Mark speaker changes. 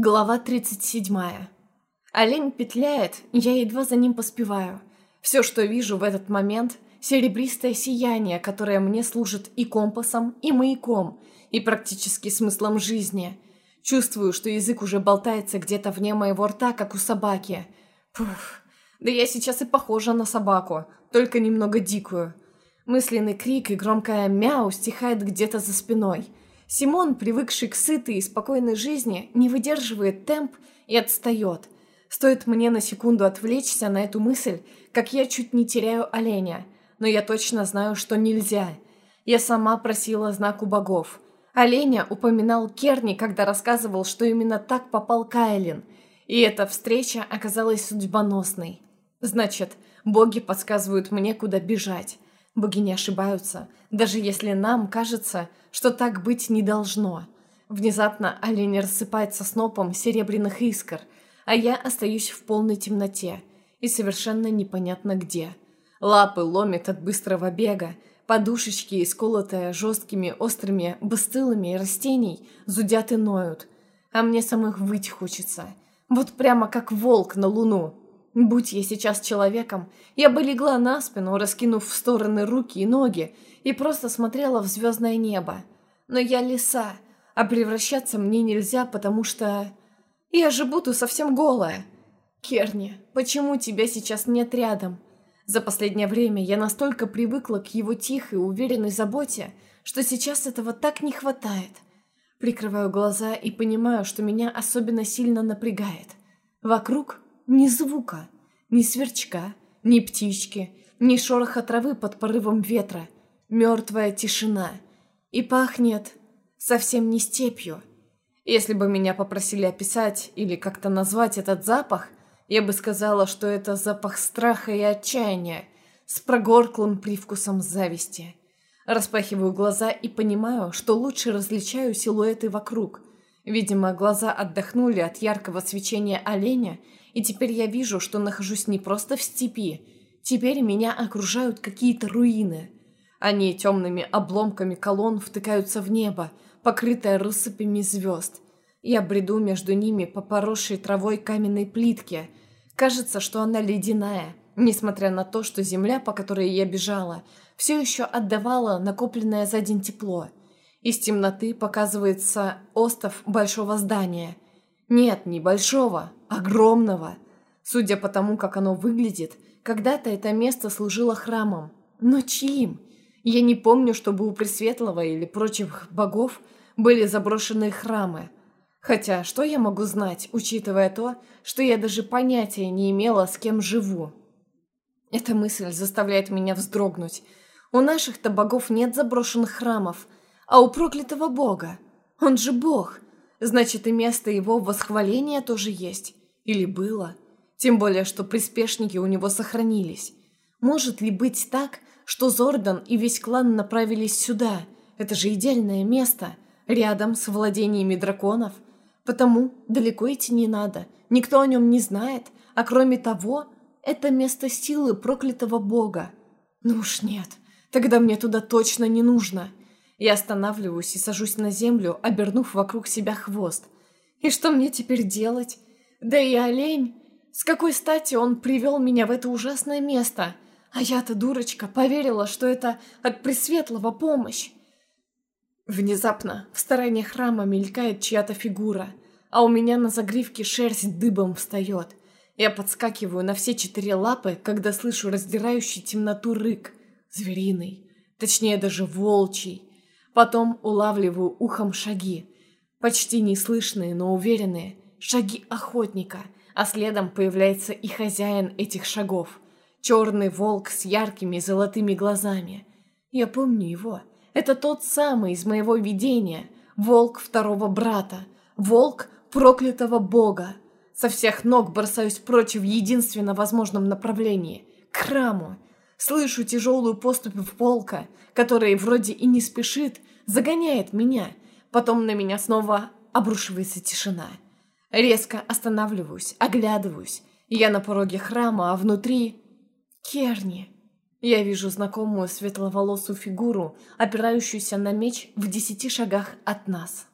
Speaker 1: Глава 37. Олень петляет, я едва за ним поспеваю. Все, что вижу в этот момент – серебристое сияние, которое мне служит и компасом, и маяком, и практически смыслом жизни. Чувствую, что язык уже болтается где-то вне моего рта, как у собаки. Пух, да я сейчас и похожа на собаку, только немного дикую. Мысленный крик и громкое мяу стихает где-то за спиной – Симон, привыкший к сытой и спокойной жизни, не выдерживает темп и отстает. Стоит мне на секунду отвлечься на эту мысль, как я чуть не теряю оленя. Но я точно знаю, что нельзя. Я сама просила знак у богов. Оленя упоминал Керни, когда рассказывал, что именно так попал Кайлин. И эта встреча оказалась судьбоносной. Значит, боги подсказывают мне, куда бежать. Боги не ошибаются, даже если нам кажется, что так быть не должно. Внезапно олень рассыпается снопом серебряных искр, а я остаюсь в полной темноте и совершенно непонятно где. Лапы ломит от быстрого бега, подушечки, исколотые жесткими острыми бастылами растений, зудят и ноют. А мне самых выть хочется. Вот прямо как волк на луну. Будь я сейчас человеком, я бы легла на спину, раскинув в стороны руки и ноги, и просто смотрела в звездное небо. Но я лиса, а превращаться мне нельзя, потому что... Я же буду совсем голая. Керни, почему тебя сейчас нет рядом? За последнее время я настолько привыкла к его тихой, уверенной заботе, что сейчас этого так не хватает. Прикрываю глаза и понимаю, что меня особенно сильно напрягает. Вокруг ни звука, ни сверчка, ни птички, ни шороха травы под порывом ветра. Мертвая тишина. И пахнет совсем не степью. Если бы меня попросили описать или как-то назвать этот запах, я бы сказала, что это запах страха и отчаяния с прогорклым привкусом зависти. Распахиваю глаза и понимаю, что лучше различаю силуэты вокруг. Видимо, глаза отдохнули от яркого свечения оленя и теперь я вижу, что нахожусь не просто в степи. Теперь меня окружают какие-то руины. Они темными обломками колонн втыкаются в небо, покрытое россыпями звезд. Я бреду между ними по поросшей травой каменной плитке. Кажется, что она ледяная, несмотря на то, что земля, по которой я бежала, все еще отдавала накопленное за день тепло. Из темноты показывается остов большого здания – нет, не большого, огромного. Судя по тому, как оно выглядит, когда-то это место служило храмом. Но чьим? Я не помню, чтобы у Пресветлого или прочих богов были заброшенные храмы. Хотя, что я могу знать, учитывая то, что я даже понятия не имела, с кем живу? Эта мысль заставляет меня вздрогнуть. У наших-то богов нет заброшенных храмов, а у проклятого бога. Он же бог. Значит, и место его восхваления тоже есть. Или было. Тем более, что приспешники у него сохранились. Может ли быть так, что Зордан и весь клан направились сюда? Это же идеальное место, рядом с владениями драконов. Потому далеко идти не надо, никто о нем не знает, а кроме того, это место силы проклятого бога. Ну уж нет, тогда мне туда точно не нужно. Я останавливаюсь и сажусь на землю, обернув вокруг себя хвост. И что мне теперь делать? Да и олень. С какой стати он привел меня в это ужасное место? А я-то, дурочка, поверила, что это от Пресветлого помощь. Внезапно в стороне храма мелькает чья-то фигура, а у меня на загривке шерсть дыбом встает. Я подскакиваю на все четыре лапы, когда слышу раздирающий темноту рык. Звериный, точнее даже волчий. Потом улавливаю ухом шаги. Почти неслышные, но уверенные. Шаги охотника, а следом появляется и хозяин этих шагов. Черный волк с яркими золотыми глазами. Я помню его. Это тот самый из моего видения. Волк второго брата. Волк проклятого бога. Со всех ног бросаюсь прочь в единственно возможном направлении. К храму. Слышу тяжелую поступь волка, который вроде и не спешит, загоняет меня. Потом на меня снова обрушивается тишина. Резко останавливаюсь, оглядываюсь. Я на пороге храма, а внутри... Керни. Я вижу знакомую светловолосую фигуру, опирающуюся на меч в десяти шагах от нас.